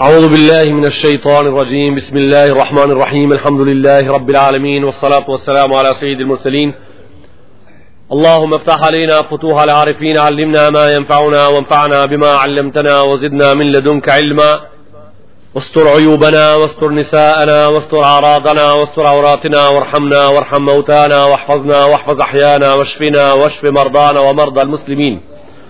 أعوذ بالله من الشيطان الرجيم بسم الله الرحمن الرحيم الحمد لله رب العالمين والصلاة والسلام على سيد المرسلين اللهم افتح علينا فتوح العارفين علمنا ما ينفعنا وانفعنا بما علمتنا وزدنا من لدنك علما واستر عيوبنا واستر نساءنا واستر عراضنا واستر عوراتنا وارحمنا وارحم موتانا واحفظنا واحفظ أحيانا واشفنا واشف مرضانا ومرضى المسلمين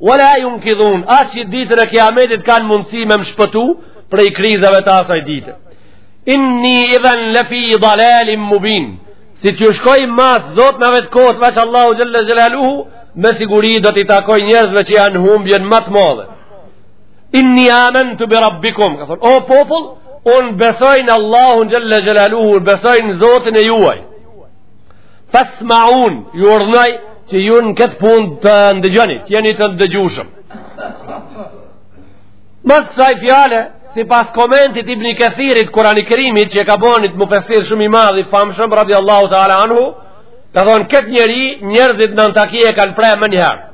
Wala yunkidhun, as që ditën e kiametit kanë mundësi me më shpëtu prej krizave të asaj dite. Inni idhan lafi dalalin mubin. Si t'ju shkoj mas zotnave të kot, veç Allahu xhalla xhelaluhu, me siguri do t'i takoj njerëzve që janë n'humbjen më të madhe. Inni amantu bi rabbikum, ka thonë, o popull, un besoj në Allahun xhalla xhelaluhu, besoj në Zotin e juaj. Fasma'un, ju urdhnoj që ju në këtë punë të ndëgjoni, të jeni të ndëgjushëm. Mas kësaj fjale, sipas komentit Ibni Kethirit, Kurani Kerimit që e ka bo ni mufesir shumë i madh, i famshëm, radiallahu teala anhu, ka thonë këtë njeri, njerëzit në Antakije e kanë pre menjëherë.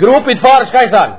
Grupit farë, çka i thanë?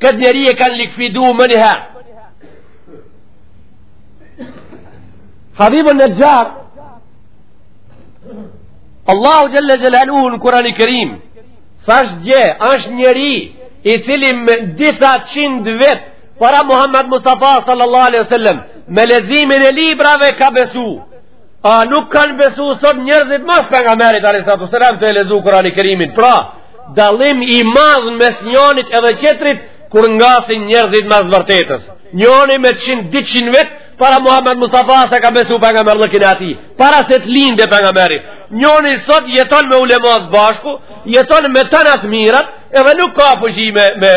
Këtë njeri e kanë likfidu menjëherë. Habibun Nexhar, Allahu xhelle xhelaluhu në Kurani Kerim, thash dje, është njeri i cili me disa qind vjet para Muhammed Mustafa sallallahu alaihi sallam, me lezimin e librave ka besu, A nuk kanë besu sot njerëzit mas pejgamberit alejhi salatu selam tue lezu Kurani Kerimin Pra, dallim i madh nmes njonit edhe qetrit Kur ngasin njerëzit mas vërtetës Njoni me 100-200 vjet para Muhammed Mustafasë ka besu pejgamberllëkin e tij, para se të lindë pejgamberi. Njoni sot jeton me ulema s'bashku, jeton me tona të mirat, edhe nuk ka fuqi me, me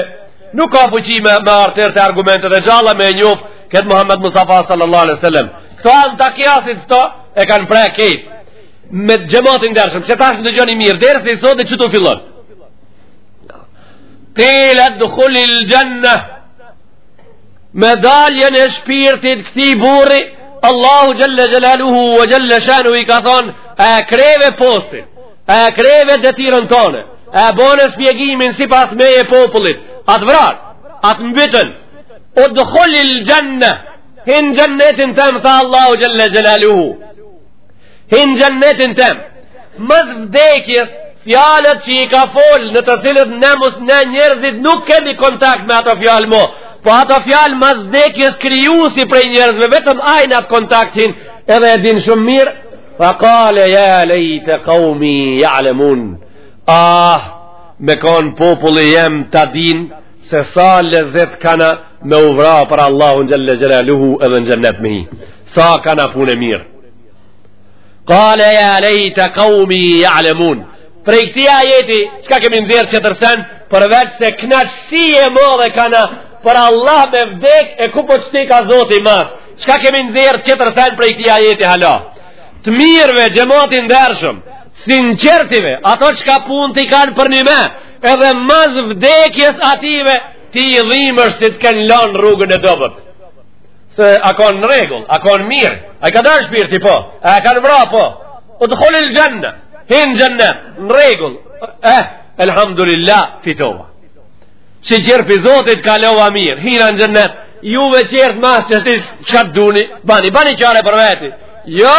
nuk ka fuqi me, me ardh te argumentet e gjalla me njofë këtë Muhammed Mustafa sallallahu alejhi sallam. Këto antakjasit këto, e kanë pre kejt. Me xhemat i ndershëm, qe tash ndëgjoni mirë, dersi sot qetu fillon. Kile dhulil xhenne, me daljen e shpirtit këtij burri, Allahu xhelle xhelaluhu ve xhelle shanuhu i ka thonë, e kreve postin, e kreve detyrën tone, e bone shpjegimin sipas meje popullit, a të vranë, a të mbytën, udhulil xhenne, Hin n'xhennetin tem, tha Allahu xhelle xhelaluhu. Hin n'xhennetin tem. Mas vdekjes, fjalët që i ka fol në të cilët ne mus ne njerëzit nuk kemi kontakt me ato fjalë mo. Po ato fjalë mas vdekjes krijuesi prej njerëzve vetëm ai n'at kontakt hin edhe e din shumë mirë. Fa kale ja lejte kaumi jalemun. Ah, me konë populli jem ta din Se sa lezet kana me u vra për Allahun xhelle xhelaluhu edhe në xhennet me hi. Sa kana punë e mirë. Kale ja lejta kaumi jalemun. Prej këti ajeti, qka kemi me nxjerrë qetër sen, përveç se knaqësi e modhe kana për Allah me vdek e ku po qëti ka zoti mas. Qka kemi me nxjerrë qetër sen prej këti ajeti hala. Të mirëve, xhemat i ndershëm, sinqertëve, ato qka punët i kanë për një me, edhe mas vdekjes ative ti i dhimsh si të kanë lanë rrugën e dobët se a konë në rregull a konë mirë a i ka dalë shpirti po a e kanë vra po udhulil xhenne hin xhennet në rregull eh elhamdulillah fitova shyqyr pi zotit kalova mirë hina në xhennet juve tjertë masë që shtis çka të duni bani bani çare për veti jo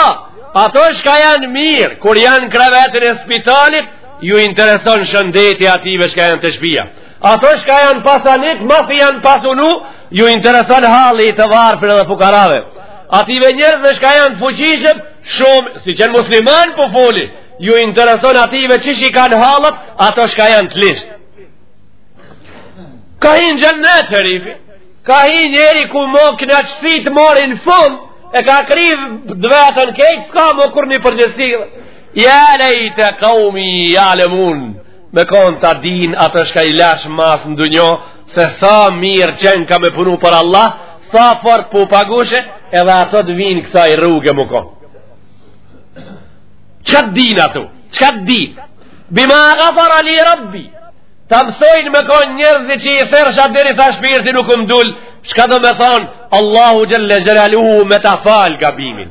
ato shka janë mirë kur janë n'krevetin e spitalit Ju intereson shëndeti ative shka janë te shpia. Ato shka janë pasanik, masi janë pasunu, ju intereson halli i të varfërve dhe fukarave. Ative njerëzve shka janë të fuqishëm, shumë, si t'jenë musliman po foli, ju intereson ative qysh i kanë hallet, ato shka janë të ligshtë. Ka hinë xhennet herifi, ka hinë njeri ku më kënë atësit marrin fund, e ka kry të vetën krejt, s'ka mo kurrnjë përgjegjësi. Ja lejte kaumi jalemun Me konë ta dinë ato shka i lash mas në dunjo Se sa mirë qenka me punu për Allah Sa fort po pagushe Edhe ato të vinë kësaj rruge me konë Çka të dinë ato Çka të dinë Bima gafara li rabbi Ta mësojnë me konë njerëzit që i thirrsha derisa shpirti nuk um dul Shka do me thonë Allahu xhelle xhelaluhu me ta falë gabimin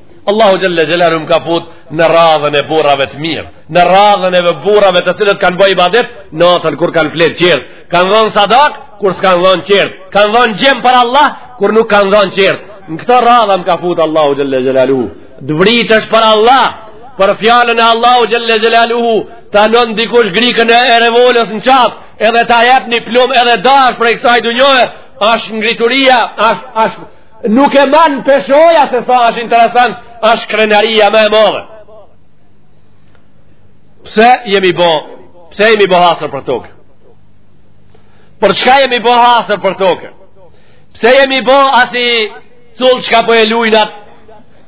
Allahu Xhelle Xhelaluhu më ka fut në radhën e burrave të mirë, në radhën e burrave të cilët kanë bo ibadet, natën kur kanë fletë tjertë, kanë dhënë sadaka, kur s'kanë dhënë tjertë, kanë dhënë gjemë për Allah, kur nuk kanë dhënë tjertë. Në këtë radhë më ka fut Allahu Xhelle Xhelaluhu, të vritesh për Allah, për fjalën e Allahu Xhelle Xhelaluhu, ta vnon dikush grykën e e revoles në qafë, edhe ta jep një plum edhe dash prej kësaj dunjoje, ashtë ngrituria, ashtë, ashtë, Nuk e man peshoja se sa është interesant, është krenaria ma e madhe. Pse jemi bo, pse jemi bo hasër për tokë? Për çka jemi bo hasër për tokë? Pse jemi bo asi cull çka po e lujnë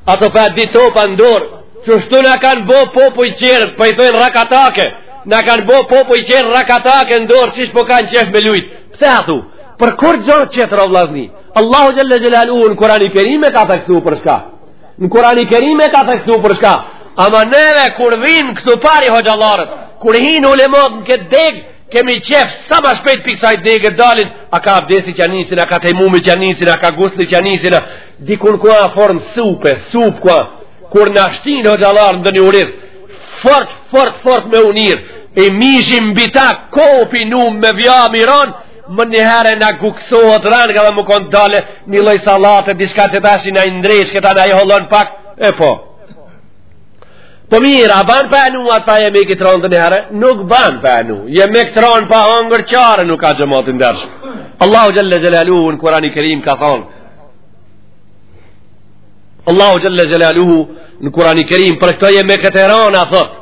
ato për ditë topa n'dorë, qishtu na kanë bo popujt tjerë, për po i thojnë rakatake, na kanë bo popujt tjerë rakatake n'dorë, qysh po kanë qef me lujtë? Pse a thu? Për kurgja tjetër o vllazni? Allahu Xhelle Xhelaluhu në kurani kerim e ka theksu për shka në kurani kerim e ka theksu për shka ama neve kur vinë këtu pari hoxhallarët kur hinë ulemot në këtë degë kemi qef sa ma shpejt pi kësaj dege t'dalin a ka abdesi t'ja nisin a ka tejemumi t'ja nisin a ka gusli t'ja nisin a dikun ku a form supe sup ku a kur në ashtin hoxhallarë në dë një uris fort fort fort me unir e mishi mbi ta kopi num me vja miron Menjëherë e në guksohet rënë, ka dhe më konë dole një lloj sallate, diçka që ta shi në indrejsh, këta në i hollon pak, e po. Po mirë, a banë për e nu atë pa jemi këtë ronë të njëherë? Nuk banë për e nu. Jemi këtë ronë pa hongër qarë, nuk ka xhemat i ndershëm. Allahu xhele xhelaluhu, në Kurani Kerim ka thonë, Allahu xhele xhelaluhu në Kurani Kerim për këto je me këtë erona, thot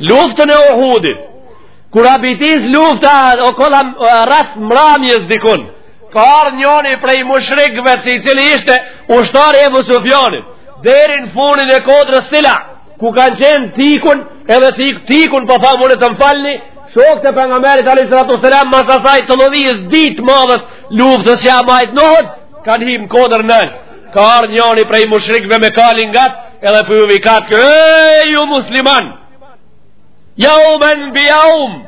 Luftën e Uhudit. Kur â bitis lufta o kolla rast mramjes dikun. Ka ardh njoni prej mushrikëve, i cili ishte ushtar i Ebu Sufjanit, deri në fundin e kodrës Sila, ku kanë qenë t'ikun, edhe t'ik t'ikun po thamë unë të m'falni, shokët e pejgamberit alejhi salatu ves-selam mas asaj tollovie të madhe të luftës që â majtë n'Uhud, kanë hyp n'kodër nalt. Ka ardhë njani prej mushrikve me kali ngat edhe po ju vikatke, ej ju musliman, jeumun bi jeum,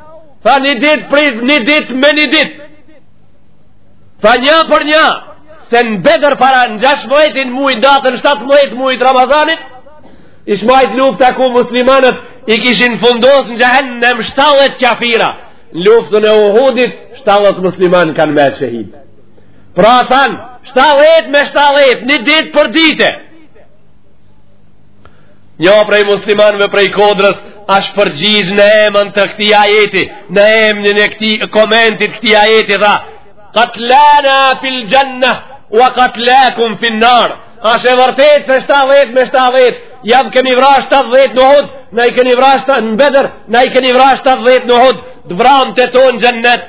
tha një dit për një dit me një dit, tha një për një, se në Bedër para në gjashtëmdhetin mujt datën, shtatëmdhet mujit Ramazanit, ish majtë lufta ku muslimanët i kishin fundos në xhehenem shtatdhet qafira, në luftën e Uhudit, shtatdhet musliman kanë met shehidë. Pra than, 70 me 70, një dit për dite. Një prej muslimanve prej kodrës, ashtë përgjigj në emën të këtij ajeti, në emën e këtij komentit këtij ajeti, tha, katlana fil xhenneh, ve katlakum fin-nar, ashtë e vërtetë se 70 me 70, jau kemi vra 70 n'Uhud, na i kemi vra 70 në Bedër, na i keni vra 70 n'Uhud, të vramët tonë n'xhennet,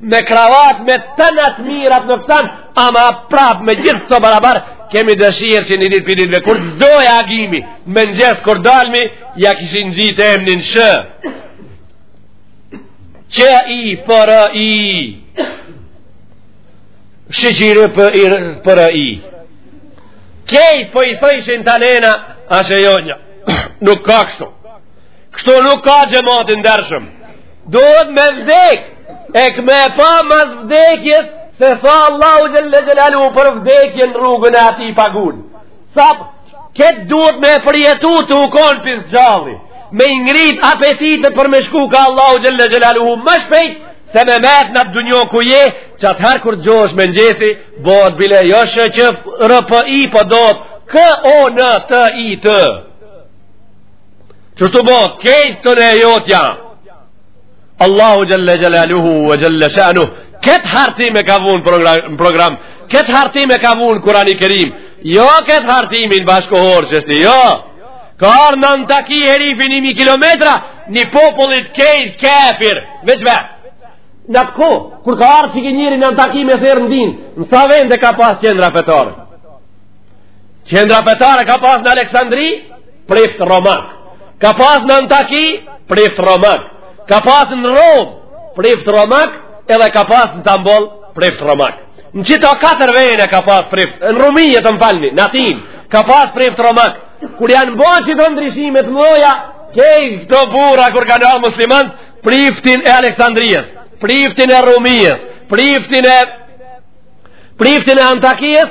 me kravatë me tana të mirat noksan ama prapë me gjithë këto barabar kemi dëshirë që një ditë prej ditëve kur të zdoj agimi në mëngjes kur dalmi ja kishin ngjit emnin sh q i p r i Shqipri, krejt po i thojshin të nena ashe jo nuk ka kështu Kështu nuk ka xhemat i ndershëm. Duhet me vdek, e kem me e pa mas vdekjes, se sa Allahu xhele xhelaluhu për vdekje në rrugën e tij pagun. Sa këtë duhet me e përjetu tu konë për s'gjalli, me i ngrit apetitet për me shku ka Allahu xhele xhelaluhu ma shpejt, se me met n'atë dunjo ku je, qatëherë kur të çohesh mëngjesi, bëhet bile jo sh q r p i po bohet, k o n t i t. Qeto bo, krejt te njejta. Allahu xhel-le xhelaluhu e xhel-le shanuhu. Këtë hartim e ka vunë program, program. Këtë hartim e ka vunë Kurani Kerim. Jo këtë hartimin bashkohor që asht, jo. Ka ardhë në Antaki herifi një mijë kilometra, një popullit krejt qafir. Veçse. Në atë kohë, kur ka ardhë qiky njeri në Antaki me thërrë në din, në sa vende ka pas qendra fetare? Qendra fetare ka pas në Aleksandri? prift romak. Ka pas në Antaki, prift romak. Ka pas në Romë, prift romak, edhe ka pas në Stamboll, prift romak. Në qito katër vene ka pas prift, në Rumije, të më falni, në Atin, ka pas prift romak. Kur janë bo qito ndryshimet e mdhaja, qeto burra kur kanë ardhë muslimant, priftin e Aleksandrijes, priftin e Rumijes, priftin e priftin e Antakijës,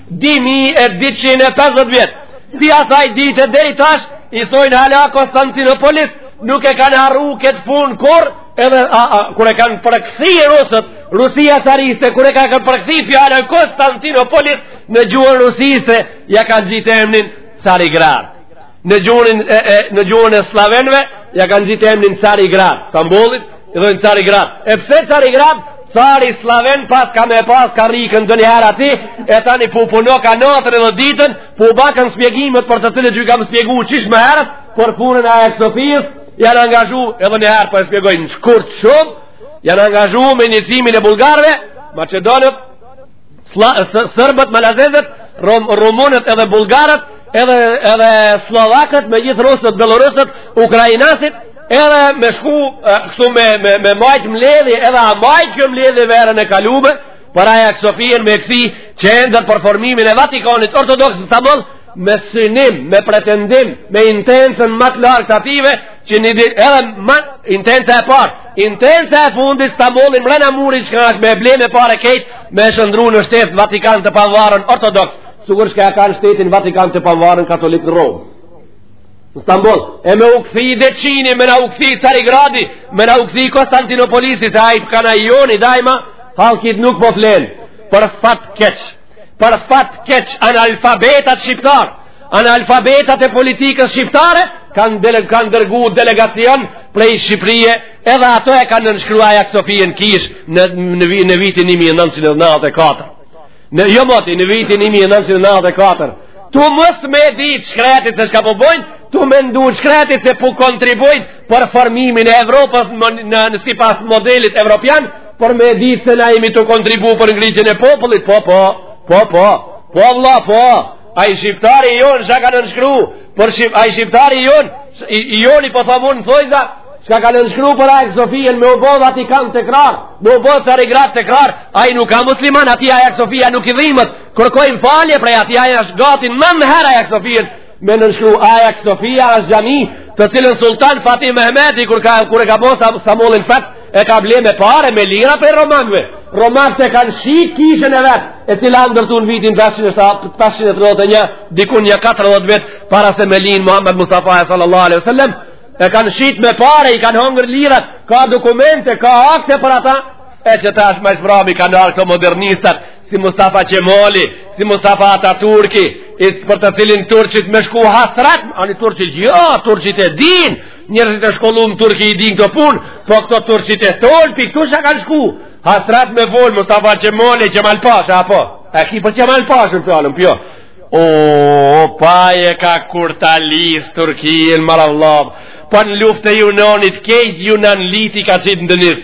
2250 vjetë. Prej asaj dite deri tash, i thojnë hala Konstantinopolis, nuk e kanë harru këtë punë kurrë, edhe a, a, kur e kanë përkthy rusët, Rusia cariste, kur e ka përkthy fjalën Konstantinopolis në gjuhën rusiste, ia kanë ngjitë emnin Carigrad. në gjuhën e, e në gjuhën e sllavenve ia kanë ngjitë emnin Carigrad, Stambollit, i thonë Carigrad. E pse Carigrad? Cari sllaven prap ka me pas karriken edhe njëherë aty, e tani po u punoka natën edhe ditën, po u bakën spjegimet për të cilët ju kam spjegu qysh më herët, për punën e Aja Sofisë, janë angazhu edhe njëherë po e spjegoj shkurt shumë, janë angazhu me njësimin e bullgarve, maqedonët, serbët malazezët rum, rumunët edhe bullgarët edhe, edhe sllovakët me gjithë rusët, bellorusët ukrainasit edhe me shku kështu me, me, me majt mledhje edhe a majt kjo mledhje verën e kalume për Aja Sofien me kthy qendër për formimin e Vatikanit ortodoks të Stamboll me synim, me pretendim, me intencën më të largët të atyre, që një ditë edhe intenca e parë, intenca e fundit Stambollin mrena murit që asht me ble me pare krejt, me shëndru në shtet në Vatikan të pavarun ortodoks, sikur çka e kanë shtetin Vatikan të pavarun katolik në Romë. Në Stamboll, e me u kthy i deqini, me na u kthy Carigradi, me na u kthy Konstantinopolisi, se ai po u kanka i joni, dajma, hallki nuk po flenë, për fat keq. për fat keq analfabetat shqiptar, analfabetat e politikës shqiptare kanë dele, kanë dërgu delegacion prej Shqiprie, edhe ato e kanë nënshkru Aja Sofien kishë në në, në vitin 1994. Në jo moti në vitin 1994. Tu mos e ditë shkretit se çka po bojnë, tu mendu shkretit se po kontribuojnë për formimin e Evropës në, në, në sipas modelit evropian, Por me ditë se na imi tu kontribu për ngritjen e popullit, po, po, po, po, po, vlla, po, ai shqiptari i jonë, çka ka nënshkru, për shqip, ai shqiptari i jonë, i, i joni po thamun në thojza, çka ka nënshkru për Aja Sofien, me u bo Vatikan tekrar, me u bo Carigrad tekrar, ai nuk a musliman, atij Aja Sofia nuk i dhimet, kërkojmë falje prej atij ai është gati, më më herë Aja Sofien, Me nënshkru Aja Sofia është xhami të cilën Sultan Fatih Mehmeti kur, ka, kur e ka bo Stamollin feth e ka ble me pare me lira prej romakve. Romakët e kanë shit kishën e vet e cila a ndërtu në vitin 531 dikun nja 40 vjet para se me lind Muhammed Mustafa e sallallahu alaihi sallam e kanë shit me pare i kanë hongër lirat ka dokumente, ka akte për ata e që tash ma s'mrami kanë ardh këto modernistat si Mustafa Qemali, si Mustafa Ataturki, i të për të cilin Turqit me shku hasrat, ani Turqit, jo, Turqit e din, njerëzit e shkollum në Turqi i din këto punë, po këto Turqit e tonë, pi këtu çka kanë shku, hasrat me volë, Mustafa Qemali, Qemal Pasha, apo, e ki për Qemal Pasha në fjalën, po, o, pa e ka kurtalis Turqinë, more vlla, pa po në luftë e Junanit, krejt junanlit i ka qitë në deniz,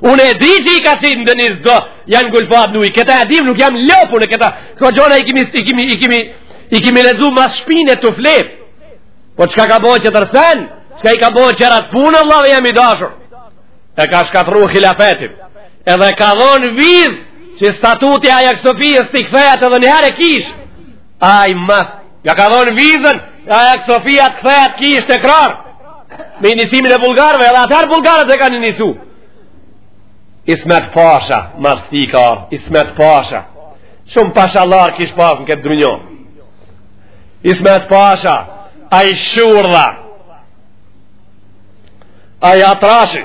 Unë e di që i ka qitë në deniz do janë ngulfat në ujë. Këta e di, nuk jam lopë unë, këta. Këto gjona i kimi, i kimi, i kimi, i kimi lexu mas shpine të flet. Po çka ka bo qetër sen? Çka i ka bo qerat punë, vllau jem i dashur? E ka shkatru hilafetin. Edhe ka dhonë vizë që statuti Aja Sofijës t'i kthehet edhe njëherë kishë. Ai mas, ja ka dhënë vizën, Aja Sofia t'kthehet kishë tekrar. Me inicimin e bullgarëve, edhe atëherë bullgarët e kanë inicu. Ismet Pasha, mas tij ka ardh Ismet Pasha. Shum pashallarë kish pas në këtë dynja. Ismet Pasha, ai shurdha. Ai atrashi.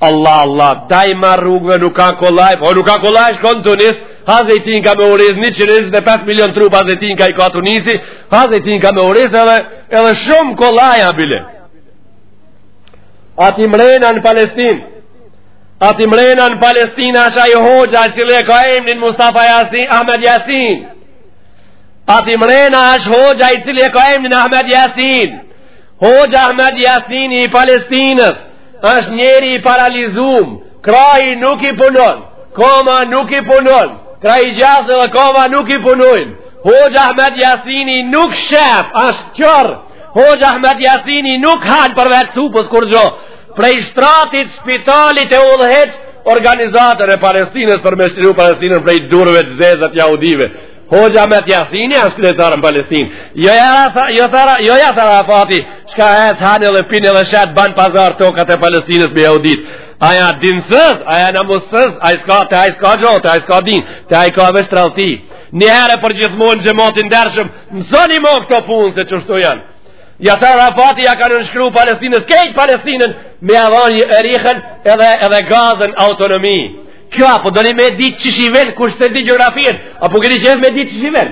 Allah, Allah, daj ma rrugëve nuk a kollaj, po nuk a kollaj, shkon n'Tunis, ha zejtin ka me uriz, 125 milion trupa zejtin i ka Tunisi, ha zejtin ka me uriz edhe, edhe shumë kollaj a bile. Aty mrena në Palestinë, aty mrena në Palestinë, asht ai hoxha, i cili e ka emnin Mustafa Jasin, Ahmed Jasin, aty mrena, asht ai hoxha, i cili e ka emnin Ahmed Jasin, hoxha Ahmed Jasini i Palestinës, është njeri i paralizum, krahi nuk i punon, koma nuk i punon, krahi gjasë dhe koma nuk i punojnë. Hoxha Ahmed Jasini nuk shef, është qorr, Hoxha Ahmed Jasini nuk han përveç supës kurgjo, prej shtratit, spitalit e udhëheq organizatën e Palestinës për me shliru Palestinën prej durve të zeza të jahudive, Hoxha Jasini është kryetar në Palestinë. Jo Jaser, jo, jo Jaser Arafati, çka veç hanë edhe pinë edhe shet, ban pazar tokat e Palestinës me jahudit. A ja din, a ja në mos, ai s'ka te ai s'ka gjo te, ai s'ka din, te ai ka veç tradhti. Një herë për gjithmonë xhemat i ndershëm, mësoni këto punë se qeshtu janë. Jaser Arafati ja ka nënshkru Palestinës, krejt Palestinën me ja lanë, Jerihon edhe edhe Gazën autonomi. Kjo apo doni me ditë qysh i vjen, kush s'e di gjeografinë, apo keni qef me ditë qysh i vjen.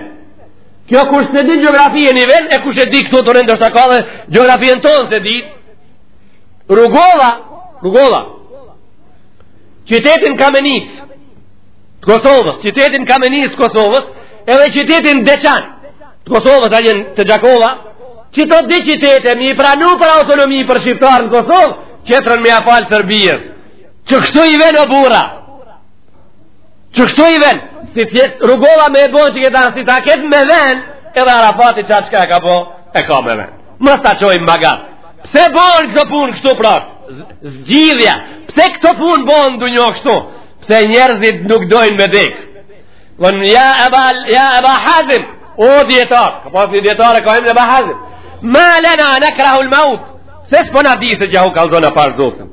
Kjo kush s'e di gjeografinë i vjen, e kush e di këto të rëndë është, ka edhe gjeografinë tonë s'e di. Rugova, Rugova, qytetin Kamenicë, të Kosovës, qytetin Kamenicë të Kosovës, edhe qytetin Deçan, të Kosovës, afër te Gjakova, qito dy qytete, m'i pranu për autonomi për Shqiptarë në Kosovë, qetrën me ja falë Serbisë. Qe kështu i vjen o burra Qe kështu i vjen Si Rugova me e bo qëkëta Si t'a kish me vend Edhe Arafati qato çka e ka bo E ka me ven Mos t'ju çojnë maga Pse bojnë këto punë kështu pra Zgjidhja Pse këto punë bohen dunjo kështu Pse njerëzit nuk dojnë me dek Vjen, ja Eba, ja Eba Hazim O dijetar Ka pas një dijetar e ka emnin Eba Hazim Ma lena nekrahul maut Se s'po në di se që hu kalzona parë zotën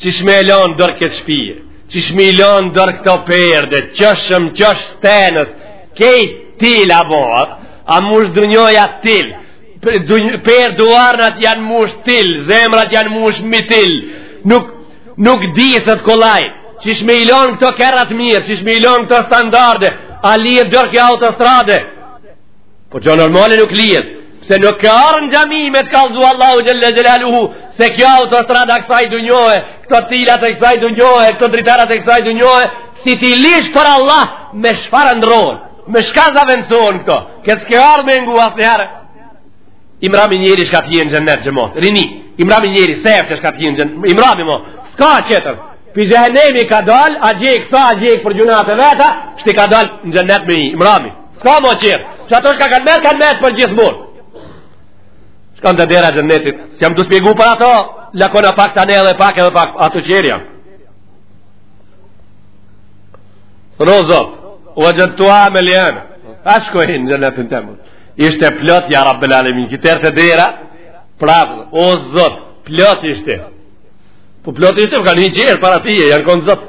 Qysh me lanë dorë këtë shpi, qysh me i lanë dorë këto perde, qysh m, qysh tendës, krejt til a bo, a mush dunjoja til, per dynjat janë mush til, zemrat janë mush me til, nuk, nuk diset kollaj, qysh me i lanë këto kerrat e mirë, qysh me i lanë këto standarde, a lihet dorë kjo autostradë, Po kjo normal nuk lihet, se nuk ke ardhë në xhami me të kallzu Allahu xhel-le xhelaluhu, se kjo autostrada e kësaj dunjoje, këto tilat e kësaj dunjoje, këto dritaret e kësaj dunjoje, si t'i lish për Allah me çfarë t'i ndrron, me çka t'i zavendëson këto, këtë s'ke ardhë me ngu asnjëherë. I mrami njeri çka t'hyn në xhenet, dëgjo mo, rini, i mrami njeri shef që çka t'hyn në xhenet, i mrami mo, s'ka tjetër, pi xhehenemi ka dalë, a djeg sa, a djeg për gjynahet e veta, tashti ka dalë në xhenet me hi, i mrami. S'ka mo qerë, që ato çka kanë metë, kanë metë përgjithmonë. Shkon te dera e xhenetit, s'jam tu spjegu për ato, lakona pak të ne edhe pak edhe pak, ato qerë janë. O Zot,... u e gjetë tua me ljenë, a shkon në xhenet me mu. Ishte plot, ja Rabbel alemin, hin te dera, prapë, o Zot, plot ishte. Po plot ishte, po kanë hi qerë para tije, janë konë Zot.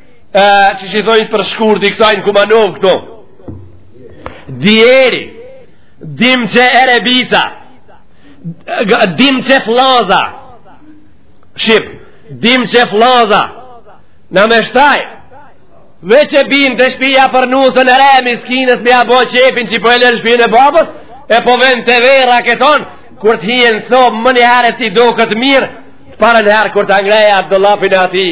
e, qysh i thonë për shkurt i kësaj në Kumanovë këtu djeri dim që erebica dim që flaza shqip dim që flaza në me shtaj veç e bin te shpia për nusen e re miskinës me ia bo qefin që i po e len shpijën e babës e po ven të vera këton kur të hien so menjëherë t'i doket mirë të parën herë kur ta ngreja atë dollapin e atij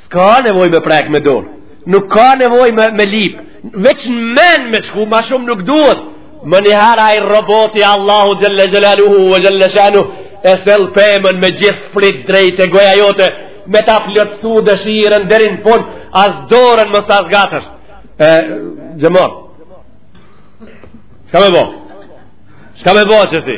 Ska nevoj me prek me dorë, nuk ka nevoj me, me lip, veç në men me shku, ma shumë nuk duhet. Menjëherë i roboti Allahu xhelle xhelaluhu ve xhelle shanuhu, e sjell pemën me gjithë fryt drejt te goja jote, me ta plotsu dëshirën deri n'fund, as dorën mos ta zgatësh. E, xhemat, shka me bo? Shka me bo që shti?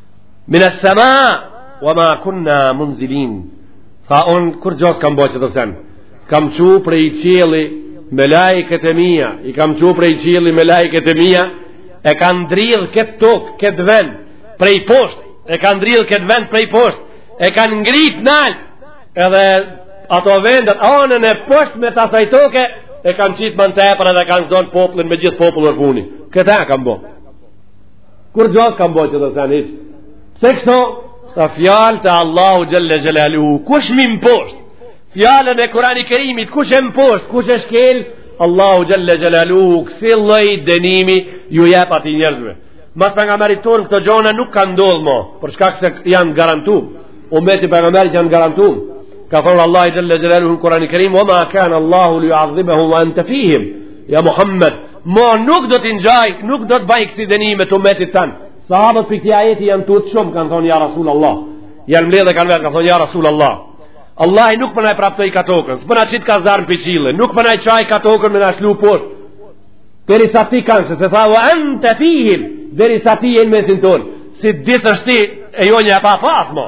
Min es-sema Wa ma kunna munzilin Tha on kurgjo s'kam bo qet sen Kam çu prej qielli melaiket e mija I kam çu prej qielli melaiket e mija E kan dridh këtë tok Këtë ven prej posht E kan dridh këtë ven prej posht E kan ngrit nalt Edhe ato vendet Anën e poshtme t'asaj toke E kanë qitë m'anë t'epër edhe kanë zonë popllin me gjithë popull përfuni. Këtë e kam bo. Kurgjo s'kam bo qet sen hiç. Se kështu, fjalët e Allahut xhelle xhelaluhu, kush m'i mposht? Fjalën e Kurani Kerimit, kush e mposht, kush e shkel? Allahu xhelle xhelaluhu, kësi lloj dënimi ju jep atij njerëzve. Mas Pejgamberit ton këto gjona nuk ka ndodhë mo, për shkak se janë garantu. Umeti Pejgamberit janë garantu. Ka thonë Allahi xhelle xhelaluhu në Kurani Kerim, wa ma kanallahu li juadhibehum wa ente fihim. Ja Muhammed, ma nuk do t'i ngjaj, nuk do t'baj kësi dënime t'umetit tand. Sahabët prej këtij ajeti janë tut shumë, kanë thonë ja Rasul Allah. Janë mbledh e kanë vetë, kanë thonë ja Rasul Allah. Allahi nuk po na e praptojka tokën, së përna qitë ka zarën për qilën, nuk po na e çajka tokën me na shlu poshtë. Përderisa t'kanë, sepse tha, wa ente fihim, përderisa ti je në mesin tonë, si t'desësh ti, e jona e pa pasë, mo.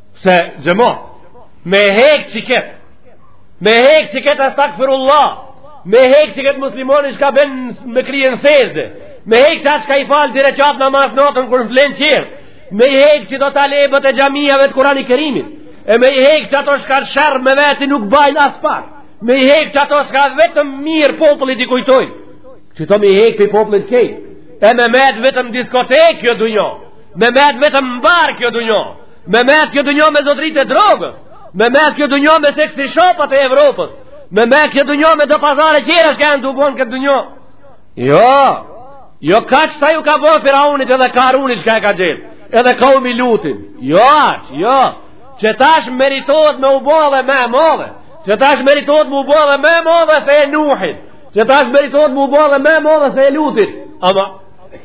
se xhemat me hek qeket me hek qeket estagfirullah me hek qeket muslimoni shka bjen me krye n'sexhde me hek qatë shka i fal dy reqat namaz natën kur flenë tjerët me hek qeto talebët e xhamiave të kurani kerimit e me hek qato shka sherr me veti nuk bajnë aspak me hek qato shka vetëm mirë popullit i kujtojnë qeto me hek prej popullit krejt e me metë vetëm diskotekë kjo dunjo me metë vetëm mbarë kjo dunjo, me metë kjo dunjo me zotrit e drogës, me metë kjo dunjo me seksi shopat e Evropës, me metë kjo dunjo me do pazare qira shka janë tu u bo n'këtë dunjo. Jo, jo kaq sa ju ka bërë Firaunit edhe Karunit shka e ka gjetë, edhe kaumi Lutin. Jo, aq, jo, që tash meritohet me u bërë edhe ma e modhe, që tash meritohet me u bërë edhe ma e modhe se e Nuhin, që tash meritohet me u bërë edhe ma e modhe se e Lutin. Ama,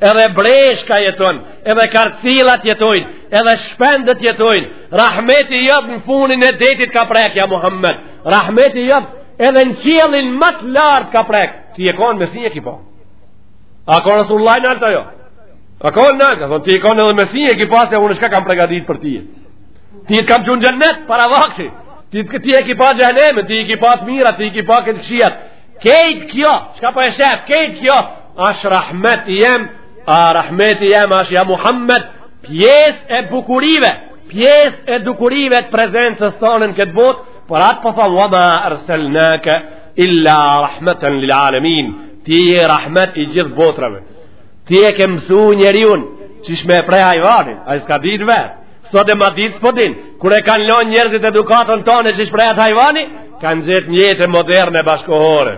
edhe breshka jeton, edhe karcilat jetojnë, edhe shpendët jetojnë, rahmeti jot në funin e detit ka prek ja Muhammed, rahmeti jot edhe në qiellin më të lartë ka prek, ti je konë me sy e ki pa, a konë Resulullahi nalt a jo, a konë nalt, ti je konë edhe me sy e ki pa, se unë shka kam pregadit për ti, ti të kam çu në xhennet para vakti, ti e ki pa xhennet, ti e ki pa të mira, ti e ki pa këtë qatë, Kejt kjo, çka po e shef, kejt kjo, është rahmet i jem, a rahmet i jem është ja Muhammed, pjes e bukurive, pjes e dukurive të prezencës tone n'këtë botë, për atë po thom, wa ma erselnake illa rahmeten lil alemin, ti je rahmet i gjithë botërave, ti e ke mësu njeriun, qysh me e pre hajvanin, ai s'ka ditë vetë, Sot e ma ditë s'po din, kur e kanë lonë njerëzit edukatën tone qysh prehet hajvani, kanë gjet mjete moderne bashkëkohore.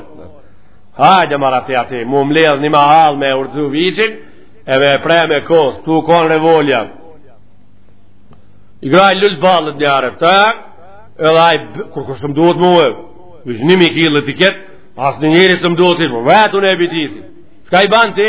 Hajde, mara të ati, mu mledh një mahallë me rrxu viçin, e me pre me kosë, tu konë revolja. I grah lule ballit njëherë, të e, edhe ajë, kur kështu më duhet mu e, vishë një mikilë të ketë, asnjë njeri s'më duhet të i, vetë unë e bitisi. Shka i ban ti?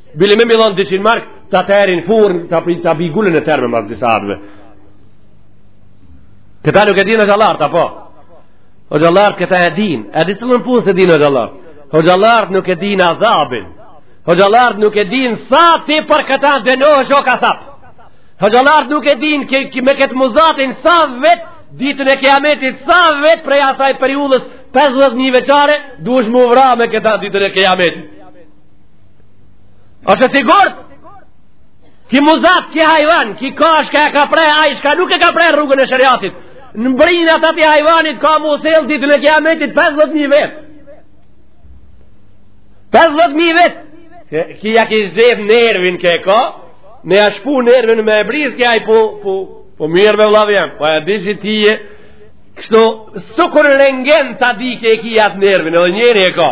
Bile m'i lon 200 mark të aterin furn ta pri ta bi gullin e terme mas disa atëve këta nuk e din është alart apo o gjallart këta e din e di sëllën punë se din o gjallart o gjallart nuk e din azabin o gjallart nuk e din sa ti për këta dhe në është o kasap o gjallart nuk e din ke, ke, me këtë muzatin sa vjet ditën e kiametit sa vjet prej asaj periudës 50.000 vjeçare duesh mu vra me këta ditën e kiametit është e sigurt ki muzat, ki hajvan ki ka shka e ka pre ai shka nuk e ka pre n'rrugën e sheriatit në brina t'atij hajvanit ka mu sjell ditën e kiametit 50.000 vjet 50.000 vjet ki ja ki gjet nervin ke ka me ja shpu nervin me brisk ai po, po, po mirë me vlavë jam po e di që ti je kështu sikur rengen ta di ke ki atë nervin edhe njeri e ka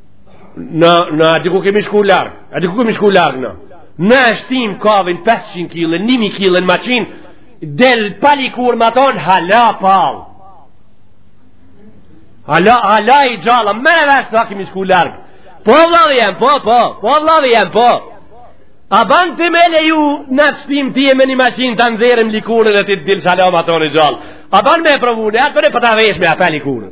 në në atëherë ku kemi shku larg atëherë ku kemi shku larg në e shtim kavin 500 kg 1000 kg në maqinë del palë kur ma ton hala pal hala hala i gjallë merrni vesh ku kemi shku larg po vllavi jem po po po vllavi jem po a ban të me leju e shtim ti e me një maqinë të nxerrim lëkurën e ti të dilsh hala ma ton i gjallë a ban me provu njëherë për po ta vesh me apel lëkurën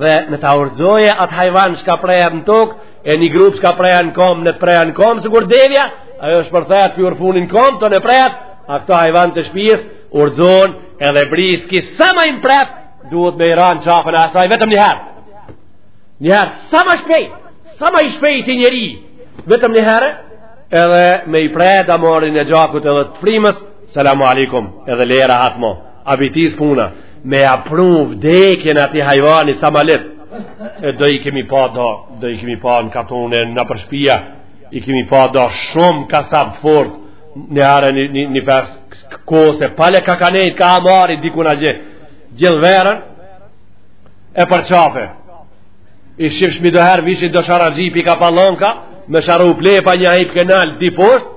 dhe me ta urdhëzoje atë hajvan çka prehet në tokë, e një grup çka prehet në komë, në prehet në komë, sikur devja, ajo është përthejat për urfunin komë, të prehet, a këto hajvan të shpisë, urdhëzon edhe briski, sa ma i mpreht, duhet me i ranë qafën e asaj, vetëm njëherë. Njëherë, sa ma shpejt, sa ma i shpejt i njeri, vetëm njëherë, edhe me i pre damarin e gjakut edhe të frimës, selamu alejkum, edhe le rahat mo. E bitis puna, me ia pru vdekjen atij hajvani sa ma lehtë, e do i kemi pa do, do i kemi pa në katune, nëpër shpia, i kemi pa do shumë kasap fort, njëherë një, një, një pres kose, pale kah ka nejtë, ka ia marri, dikun gjithë, gjithë verën, e për qafe, i shifsh mi do herë, vishit do shara qi i pi ka palonka, me sharu plepa një hajt te nalt, te poshtë,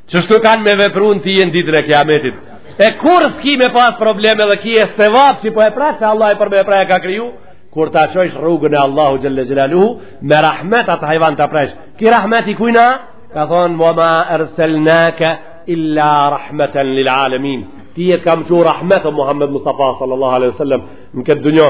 Qështu kanë me vepru në ti edhe ditën e kiametit. E kur s'ki me pas probleme dhe ki e sevap që po e pret, se Allahi për me e pre e ka kriju, kur ta qojsh rrugën e Allahu Xhelle Xhelaluhu, me rahmet atë hajvan ta presh. Ky rahmet i kujna, ka thonë, ve ma erselnake illa rahmeten lil alemin. Ty të kam çu rahmet, Muhammed Mustafa sallallahu alaihi sallam, në këtë dunjo.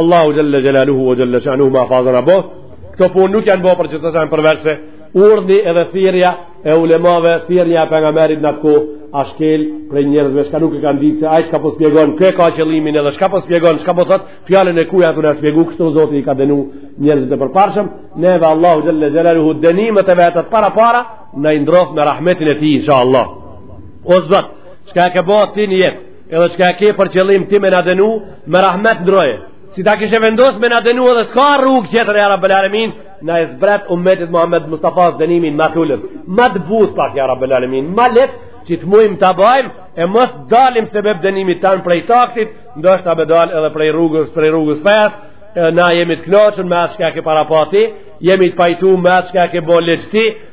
Allahu jalla jalaluhu wa jalla shanuhu muhafaza na bo këto punë nuk janë bërë për qetër sen përveç se urdhri edhe thirrja e ulemave thirrja e pejgamerit në atë kohë u shkel prej njerëzve çka nuk e kanë ditë se aj çka po spjegon kë ka qëllimin edhe çka po spjegon çka po thot fjalën e kuja ësht tu e spjegu kështu Zoti i ka denu njerëzit e përparshëm neve Allahu jalla jalaluhu denimet e veta para para na i ndroftë me rahmetin e ti insha Allah o zot çka ke bo ti nijet Edhe çka ke për qëllim ti me na denu, me rahmet ndroje. Si ta kesh vendos me na denu edhe s'ka rrugë qetër ja Rabbel alemin, na e zbrit umetit Muhammed Mustafasë denimin ma t'ulun. Ma të butë pak ja Rabbel alemin, ma lehtë që të mujmë ta bajmë, e mos dalim sebep denimit tanë prej taktit, ndoshta bile dalim edhe prej rrugës, prej rrugës së fesë, na jemi të knaqun me atë çka ke parapa ti, jemi të pajtu me atë çka ke bo nijet ti,